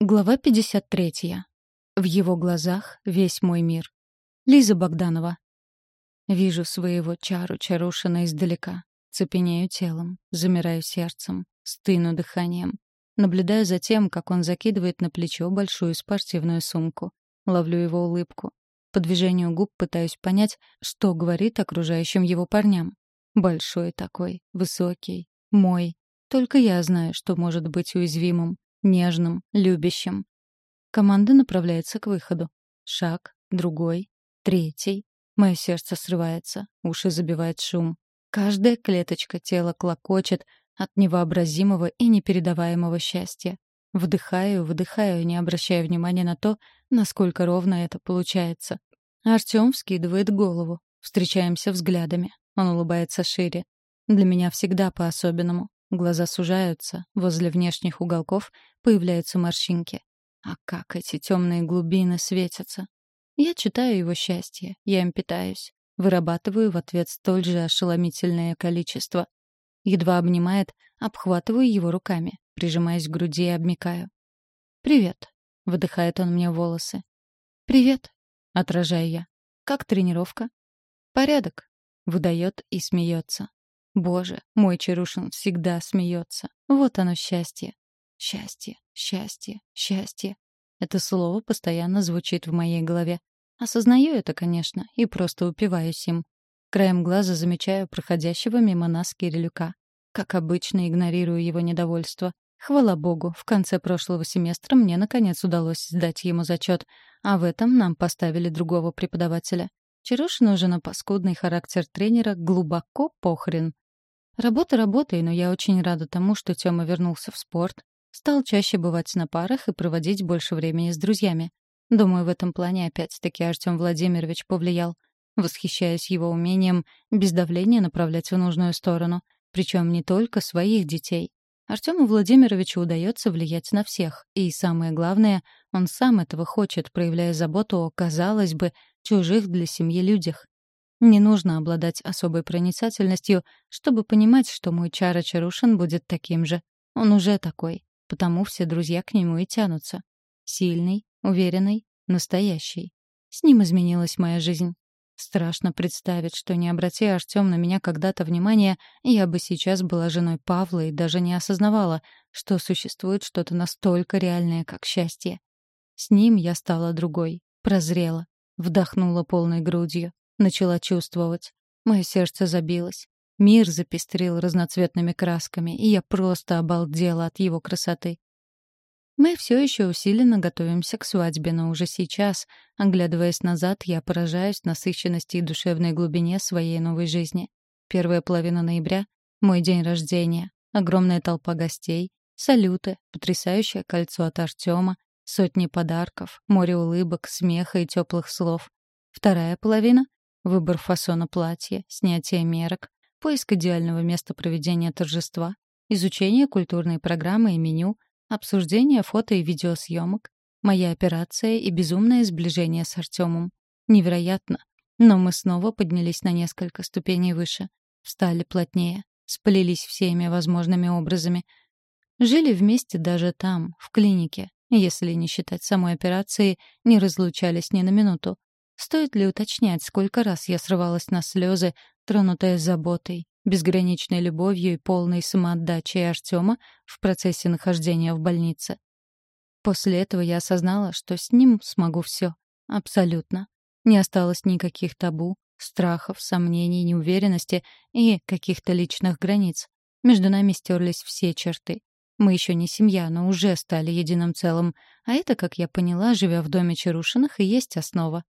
Глава 53. В его глазах весь мой мир. Лиза Богданова. Вижу своего чару Чарушина издалека. Цепенею телом, замираю сердцем, стыну дыханием. Наблюдаю за тем, как он закидывает на плечо большую спортивную сумку. Ловлю его улыбку. По движению губ пытаюсь понять, что говорит окружающим его парням. Большой такой, высокий, мой. Только я знаю, что может быть уязвимым нежным, любящим. Команда направляется к выходу. Шаг, другой, третий. Мое сердце срывается, уши забивает шум. Каждая клеточка тела клокочет от невообразимого и непередаваемого счастья. Вдыхаю, выдыхаю, не обращая внимания на то, насколько ровно это получается. Артём вскидывает голову. Встречаемся взглядами. Он улыбается шире. Для меня всегда по-особенному. Глаза сужаются, возле внешних уголков появляются морщинки. А как эти темные глубины светятся! Я читаю его счастье, я им питаюсь. Вырабатываю в ответ столь же ошеломительное количество. Едва обнимает, обхватываю его руками, прижимаясь к груди и обмикаю. «Привет», — выдыхает он мне волосы. «Привет», — отражаю я. «Как тренировка?» «Порядок», — выдает и смеется. Боже, мой Чарушин всегда смеется. Вот оно счастье. Счастье, счастье, счастье. Это слово постоянно звучит в моей голове. Осознаю это, конечно, и просто упиваюсь им. Краем глаза замечаю проходящего мимо нас Кирилюка. Как обычно, игнорирую его недовольство. Хвала богу, в конце прошлого семестра мне наконец удалось сдать ему зачет, а в этом нам поставили другого преподавателя. Чарушину уже на паскудный характер тренера глубоко похрен. Работа работой, но я очень рада тому, что Тёма вернулся в спорт, стал чаще бывать на парах и проводить больше времени с друзьями. Думаю, в этом плане опять-таки Артём Владимирович повлиял. Восхищаясь его умением без давления направлять в нужную сторону. Причем не только своих детей. Артему Владимировичу удается влиять на всех. И самое главное, он сам этого хочет, проявляя заботу о, казалось бы, чужих для семьи людях. Не нужно обладать особой проницательностью, чтобы понимать, что мой Чара Чарушин будет таким же. Он уже такой, потому все друзья к нему и тянутся. Сильный, уверенный, настоящий. С ним изменилась моя жизнь. Страшно представить, что не обрати Артём на меня когда-то внимания, я бы сейчас была женой Павла и даже не осознавала, что существует что-то настолько реальное, как счастье. С ним я стала другой, прозрела, вдохнула полной грудью, Начала чувствовать. Мое сердце забилось. Мир запестрил разноцветными красками, и я просто обалдела от его красоты. Мы все еще усиленно готовимся к свадьбе, но уже сейчас, оглядываясь назад, я поражаюсь насыщенности и душевной глубине своей новой жизни. Первая половина ноября — мой день рождения, огромная толпа гостей, салюты, потрясающее кольцо от Артема, сотни подарков, море улыбок, смеха и теплых слов. Вторая половина Выбор фасона платья, снятие мерок, поиск идеального места проведения торжества, изучение культурной программы и меню, обсуждение фото и видеосъемок, моя операция и безумное сближение с Артемом. Невероятно. Но мы снова поднялись на несколько ступеней выше. Встали плотнее, сплелись всеми возможными образами. Жили вместе даже там, в клинике. Если не считать самой операции, не разлучались ни на минуту. Стоит ли уточнять, сколько раз я срывалась на слезы, тронутая заботой, безграничной любовью и полной самоотдачей Артема в процессе нахождения в больнице? После этого я осознала, что с ним смогу все. Абсолютно. Не осталось никаких табу, страхов, сомнений, неуверенности и каких-то личных границ. Между нами стерлись все черты. Мы еще не семья, но уже стали единым целым. А это, как я поняла, живя в доме Чарушиных, и есть основа.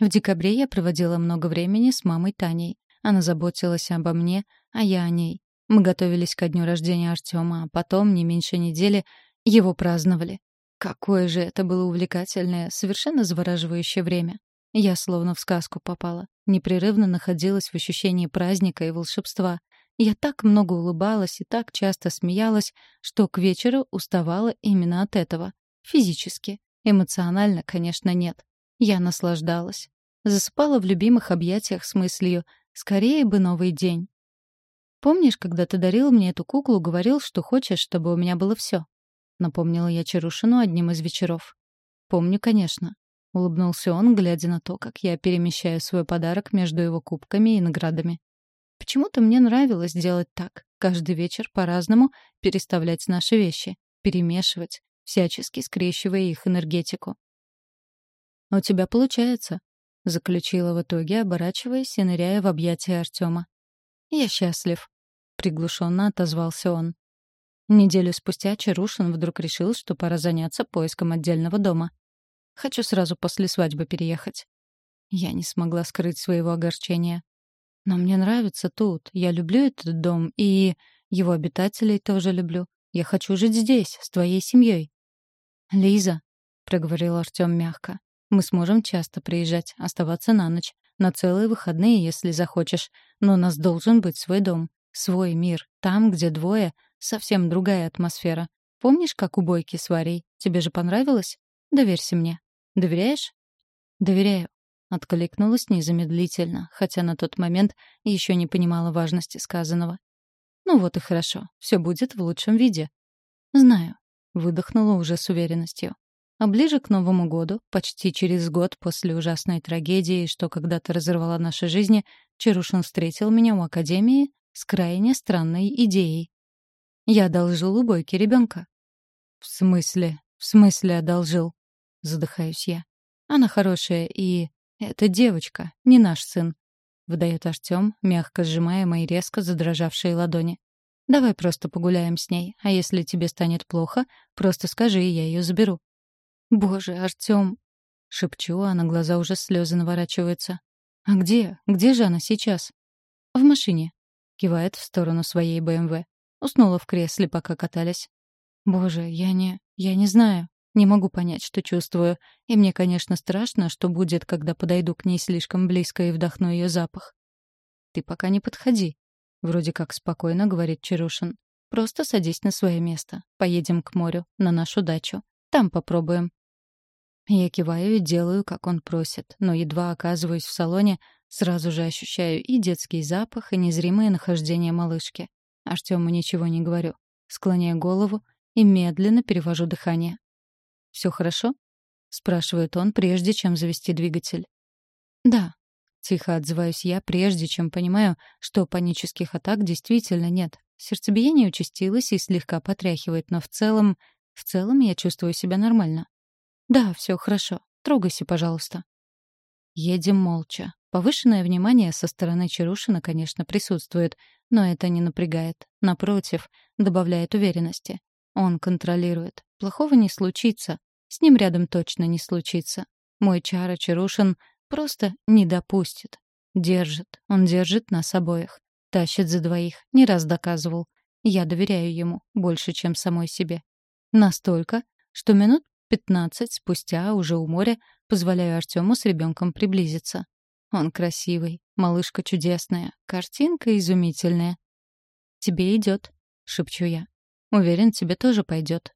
В декабре я проводила много времени с мамой Таней. Она заботилась обо мне, а я о ней. Мы готовились ко дню рождения Артема, а потом, не меньше недели, его праздновали. Какое же это было увлекательное, совершенно завораживающее время. Я словно в сказку попала. Непрерывно находилась в ощущении праздника и волшебства. Я так много улыбалась и так часто смеялась, что к вечеру уставала именно от этого. Физически. Эмоционально, конечно, нет. Я наслаждалась. Засыпала в любимых объятиях с мыслью «Скорее бы новый день». «Помнишь, когда ты дарил мне эту куклу, говорил, что хочешь, чтобы у меня было все?» — напомнила я Чарушину одним из вечеров. «Помню, конечно», — улыбнулся он, глядя на то, как я перемещаю свой подарок между его кубками и наградами. Почему-то мне нравилось делать так, каждый вечер по-разному переставлять наши вещи, перемешивать, всячески скрещивая их энергетику. «У тебя получается», — заключила в итоге, оборачиваясь и ныряя в объятия Артема. «Я счастлив», — приглушенно отозвался он. Неделю спустя Чарушин вдруг решил, что пора заняться поиском отдельного дома. «Хочу сразу после свадьбы переехать». Я не смогла скрыть своего огорчения. Но мне нравится тут. Я люблю этот дом, и его обитателей тоже люблю. Я хочу жить здесь, с твоей семьей. «Лиза», — проговорил Артем мягко, — «мы сможем часто приезжать, оставаться на ночь, на целые выходные, если захочешь, но у нас должен быть свой дом, свой мир, там, где двое, совсем другая атмосфера. Помнишь, как у Бойки с Варей? Тебе же понравилось? Доверься мне. Доверяешь?» «Доверяю», Откликнулась незамедлительно, хотя на тот момент еще не понимала важности сказанного. «Ну вот и хорошо. Все будет в лучшем виде». «Знаю», — выдохнула уже с уверенностью. А ближе к Новому году, почти через год после ужасной трагедии, что когда-то разорвала наши жизни, Чарушин встретил меня у Академии с крайне странной идеей. «Я одолжил у Бойки ребенка». «В смысле? В смысле одолжил?» — задыхаюсь я. «Она хорошая и...» «Это девочка, не наш сын», — выдает Артем, мягко сжимая мои резко задрожавшие ладони. «Давай просто погуляем с ней, а если тебе станет плохо, просто скажи, и я ее заберу». «Боже, Артем!» — шепчу, а на глаза уже слезы наворачиваются. «А где? Где же она сейчас?» «В машине», — кивает в сторону своей БМВ. Уснула в кресле, пока катались. «Боже, я не... я не знаю». Не могу понять, что чувствую. И мне, конечно, страшно, что будет, когда подойду к ней слишком близко и вдохну ее запах. «Ты пока не подходи», — вроде как спокойно говорит Чарушин. «Просто садись на свое место. Поедем к морю, на нашу дачу. Там попробуем». Я киваю и делаю, как он просит, но едва оказываюсь в салоне, сразу же ощущаю и детский запах, и незримое нахождение малышки. Артему ничего не говорю. Склоняю голову и медленно перевожу дыхание. Все хорошо?» — спрашивает он, прежде чем завести двигатель. «Да», — тихо отзываюсь я, прежде чем понимаю, что панических атак действительно нет. Сердцебиение участилось и слегка потряхивает, но в целом... В целом я чувствую себя нормально. «Да, все хорошо. Трогайся, пожалуйста». Едем молча. Повышенное внимание со стороны Чарушина, конечно, присутствует, но это не напрягает. Напротив, добавляет уверенности. Он контролирует. Плохого не случится. С ним рядом точно не случится. Мой Чара Чарушин просто не допустит. Держит. Он держит нас обоих. Тащит за двоих. Не раз доказывал. Я доверяю ему больше, чем самой себе. Настолько, что минут пятнадцать спустя, уже у моря, позволяю Артему с ребенком приблизиться. Он красивый, малышка чудесная, картинка изумительная. «Тебе идет», — шепчу я. Уверен, тебе тоже пойдет.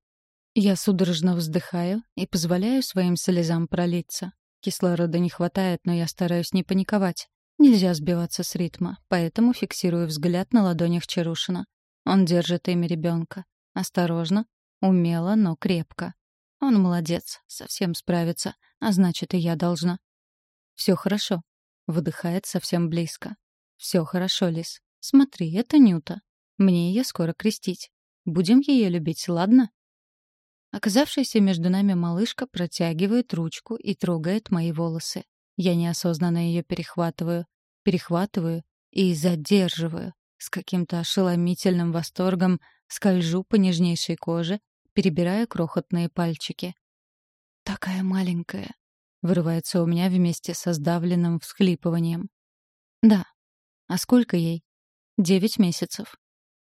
Я судорожно вздыхаю и позволяю своим слезам пролиться. Кислорода не хватает, но я стараюсь не паниковать. Нельзя сбиваться с ритма, поэтому фиксирую взгляд на ладонях Чарушина. Он держит ими ребенка. Осторожно, умело, но крепко. Он молодец, совсем справится, а значит, и я должна. Все хорошо. Выдыхает совсем близко. Все хорошо, Лис. Смотри, это Нюта. Мне ее скоро крестить. Будем ее любить, ладно?» Оказавшаяся между нами малышка протягивает ручку и трогает мои волосы. Я неосознанно ее перехватываю, перехватываю и задерживаю. С каким-то ошеломительным восторгом скольжу по нежнейшей коже, перебирая крохотные пальчики. «Такая маленькая», — вырывается у меня вместе со сдавленным всхлипыванием. «Да. А сколько ей?» «Девять месяцев».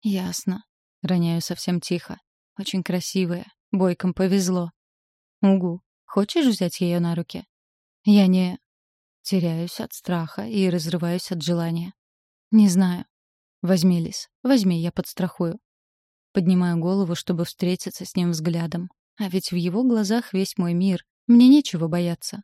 «Ясно. Роняю совсем тихо. Очень красивая. Бойкам повезло. Угу. Хочешь взять ее на руки? Я не... Теряюсь от страха и разрываюсь от желания. Не знаю. Возьми, Лис. Возьми, я подстрахую. Поднимаю голову, чтобы встретиться с ним взглядом. А ведь в его глазах весь мой мир. Мне нечего бояться.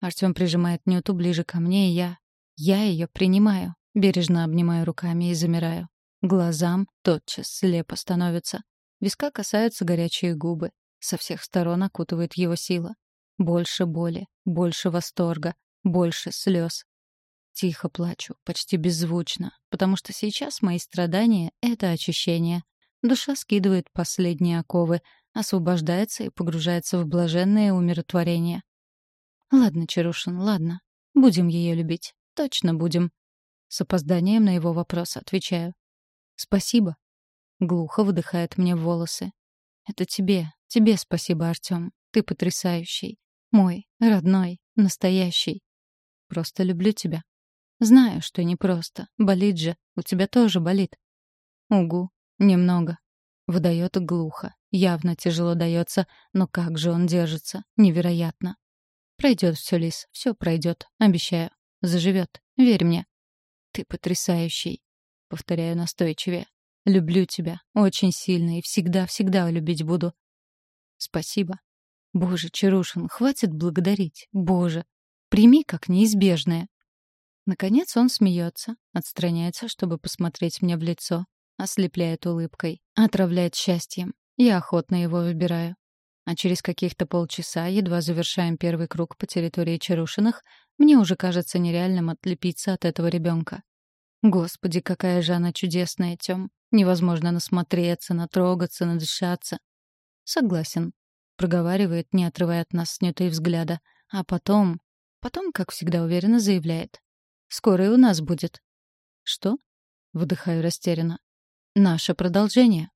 Артем прижимает Нюту ближе ко мне, и я... Я ее принимаю. Бережно обнимаю руками и замираю. Глазам тотчас слепо становится. Виска касаются горячие губы. Со всех сторон окутывает его сила. Больше боли, больше восторга, больше слез. Тихо плачу, почти беззвучно, потому что сейчас мои страдания — это очищение. Душа скидывает последние оковы, освобождается и погружается в блаженное умиротворение. Ладно, Чарушин, ладно. Будем ее любить. Точно будем. С опозданием на его вопрос отвечаю. Спасибо. Глухо выдыхает мне в волосы. Это тебе, тебе спасибо, Артём. Ты потрясающий. Мой, родной, настоящий. Просто люблю тебя. Знаю, что непросто. Болит же. У тебя тоже болит. Угу. Немного. Выдает глухо. Явно тяжело дается, но как же он держится. Невероятно. Пройдет все, Лис. Все пройдет. Обещаю. Заживет. Верь мне. Ты потрясающий. Повторяю настойчивее. Люблю тебя. Очень сильно и всегда-всегда любить буду. Спасибо. Боже, Чарушин, хватит благодарить. Боже. Прими как неизбежное. Наконец он смеется, отстраняется, чтобы посмотреть мне в лицо, ослепляет улыбкой, отравляет счастьем. Я охотно его выбираю. А через каких-то полчаса, едва завершаем первый круг по территории Чарушиных, мне уже кажется нереальным отлепиться от этого ребенка. Господи, какая же она чудесная, Тём. Невозможно насмотреться, натрогаться, надышаться. Согласен. Проговаривает, не отрывая от нас снятые взгляда. А потом... Потом, как всегда уверенно, заявляет. Скоро и у нас будет. Что? Выдыхаю растерянно. Наше продолжение.